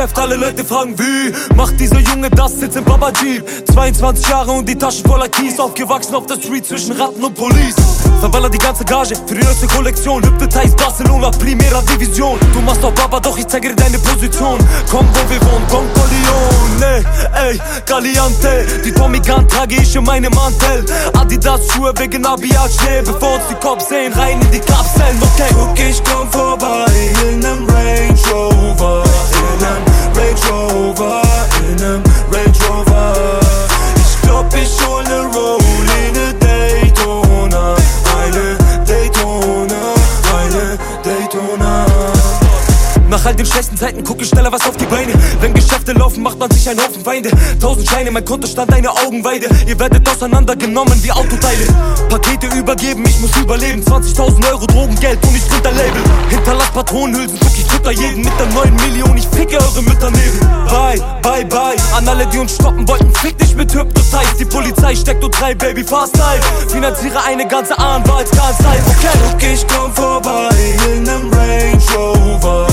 Geschäft, alle Leute fragen wie Macht dieser Junge das, sitzt im Baba Jeep? 22 Jahre und die Taschen voller Kies Aufgewachsen auf der Street zwischen Ratten und Police. Verballer die ganze Gage für die neueste Kollektion. Hypnotize Barcelona, Primera Division. Du machst doch Baba, doch ich zeige dir deine Position. Komm, wo wir wohnen, komm, Corleone Ey, Galiante Die Tommy Gun trage ich in meinem Mantel. Adidas Schuhe wegen Abiat Schnee Bevor uns die Cops sehen, rein in die Kapseln, okay. Guck, ich komm vorbei in nem Range Rover all den schlechten Zeiten guck ich schneller was auf die Beine. Wenn Geschäfte laufen, macht man sich einen Haufen Feinde. Tausend Scheine, mein Kontostand, eine Augenweide. Ihr werdet auseinandergenommen wie Autoteile. Pakete übergeben, ich muss überleben. 20.000 Euro Drogengeld und ich ein Label. Hinterlass Patronenhülsen, guck ich fütter jeden mit der neuen Million. Ich ficke eure Mütter neben. Bye, bye, bye. An alle, die uns stoppen wollten, fick dich mit Hypnotize. Die Polizei steckt und drei Baby, fast live. Finanziere eine ganze Anwaltskanzlei, okay? Guck, ich komm vorbei in nem Range Rover In nem Range Rover, in nem Range Rover